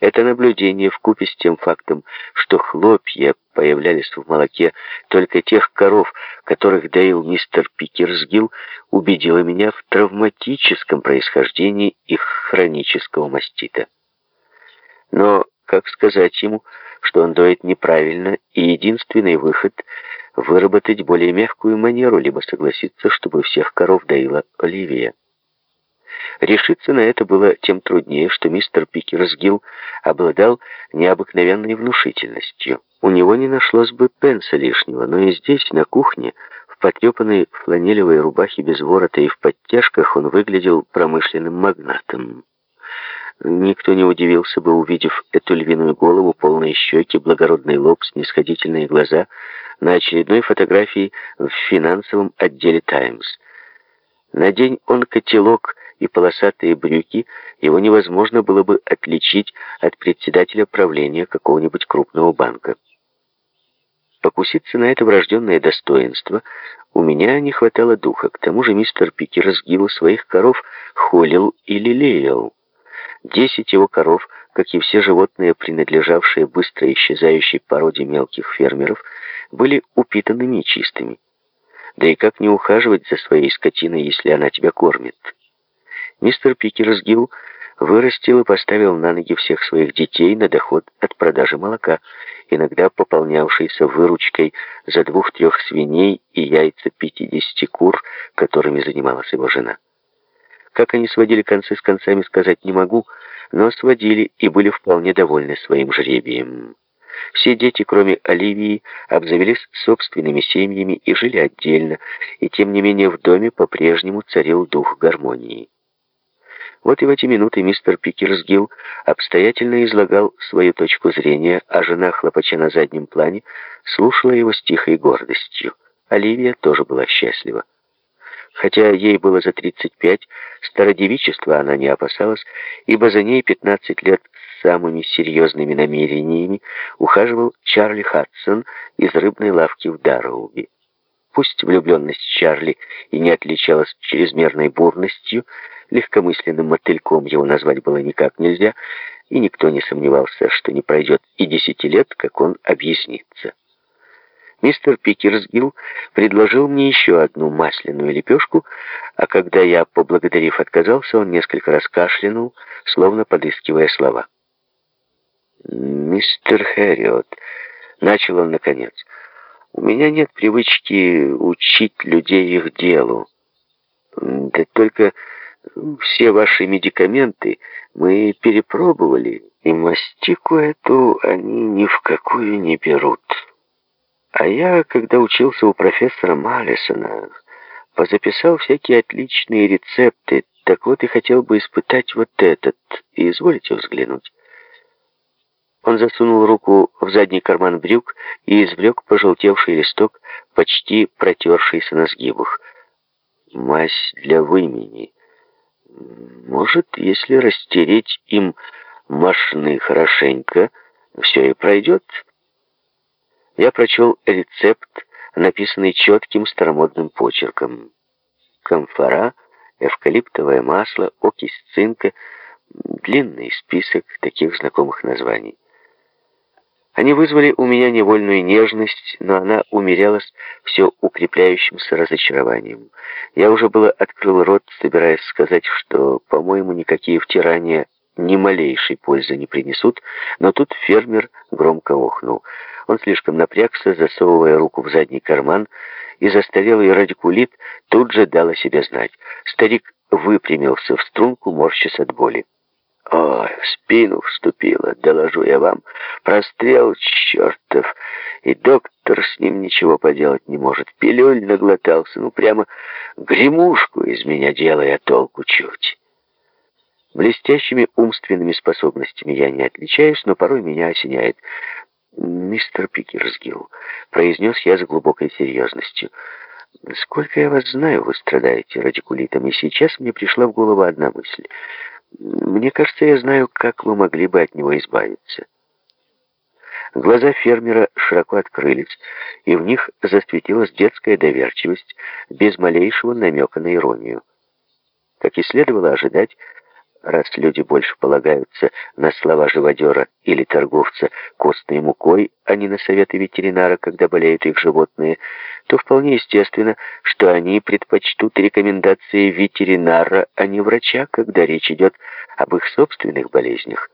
Это наблюдение вкупе с тем фактом, что хлопья появлялись в молоке только тех коров, которых доил мистер Пикерсгилл, убедило меня в травматическом происхождении их хронического мастита. Но как сказать ему, что он доит неправильно, и единственный выход — выработать более мягкую манеру, либо согласиться, чтобы всех коров доила Оливия. Решиться на это было тем труднее, что мистер Пикерсгилл обладал необыкновенной внушительностью. У него не нашлось бы пенса лишнего, но и здесь, на кухне, в потрепанной фланелевой рубахе без ворота и в подтяжках он выглядел промышленным магнатом. Никто не удивился бы, увидев эту львиную голову, полные щеки, благородный лоб, снисходительные глаза на очередной фотографии в финансовом отделе «Таймс». Надень он котелок и полосатые брюки, его невозможно было бы отличить от председателя правления какого-нибудь крупного банка. Покуситься на это врожденное достоинство у меня не хватало духа. К тому же мистер Пикерсгилл своих коров холил и лелеял. Десять его коров, как и все животные, принадлежавшие быстро исчезающей породе мелких фермеров, были упитанными и чистыми. Да и как не ухаживать за своей скотиной, если она тебя кормит? Мистер Пикерсгилл вырастил и поставил на ноги всех своих детей на доход от продажи молока, иногда пополнявшийся выручкой за двух-трех свиней и яйца 50 кур, которыми занималась его жена. Как они сводили концы с концами, сказать не могу, но сводили и были вполне довольны своим жребием. Все дети, кроме Оливии, обзавелись собственными семьями и жили отдельно, и тем не менее в доме по-прежнему царил дух гармонии. Вот и в эти минуты мистер Пикерсгилл обстоятельно излагал свою точку зрения, а жена, хлопача на заднем плане, слушала его с тихой гордостью. Оливия тоже была счастлива. Хотя ей было за 35, стародевичества она не опасалась, ибо за ней 15 лет с самыми серьезными намерениями ухаживал Чарли Хадсон из рыбной лавки в Дарроуби. Пусть влюбленность Чарли и не отличалась чрезмерной бурностью, легкомысленным мотыльком его назвать было никак нельзя, и никто не сомневался, что не пройдет и десяти лет, как он объяснится. Мистер Пикерсгилл предложил мне еще одну масляную лепешку, а когда я, поблагодарив, отказался, он несколько раз кашлянул, словно подыскивая слова. «Мистер Хэриот», — начал он наконец, — «у меня нет привычки учить людей их делу. Да только все ваши медикаменты мы перепробовали, и мастику эту они ни в какую не берут». А я, когда учился у профессора Маллисона, позаписал всякие отличные рецепты, так вот и хотел бы испытать вот этот. И изволите взглянуть. Он засунул руку в задний карман брюк и извлек пожелтевший листок, почти протершийся на сгибах. Мазь для вымени. Может, если растереть им мошны хорошенько, все и пройдет. Я прочел рецепт, написанный четким старомодным почерком. Камфора, эвкалиптовое масло, окись цинка, длинный список таких знакомых названий. Они вызвали у меня невольную нежность, но она умерялась все укрепляющимся разочарованием. Я уже было открыл рот, собираясь сказать, что, по-моему, никакие втирания ни малейшей пользы не принесут, но тут фермер громко охнул. Он слишком напрягся, засовывая руку в задний карман, и застарелый радикулит тут же дал о себе знать. Старик выпрямился в струнку, морщась от боли. «Ой, в спину вступила, доложу я вам. Прострел чертов, и доктор с ним ничего поделать не может. Пилюль наглотался, ну прямо гремушку из меня делая, толку чуть». Блестящими умственными способностями я не отличаюсь, но порой меня осеняет. «Мистер Пикерсгилл», — произнес я с глубокой серьезностью, — «сколько я вас знаю, вы страдаете радикулитом, и сейчас мне пришла в голову одна мысль. Мне кажется, я знаю, как вы могли бы от него избавиться». Глаза фермера широко открылись, и в них засветилась детская доверчивость, без малейшего намека на иронию. Как и следовало ожидать, Раз люди больше полагаются на слова живодера или торговца костной мукой, а не на советы ветеринара, когда болеют их животные, то вполне естественно, что они предпочтут рекомендации ветеринара, а не врача, когда речь идет об их собственных болезнях.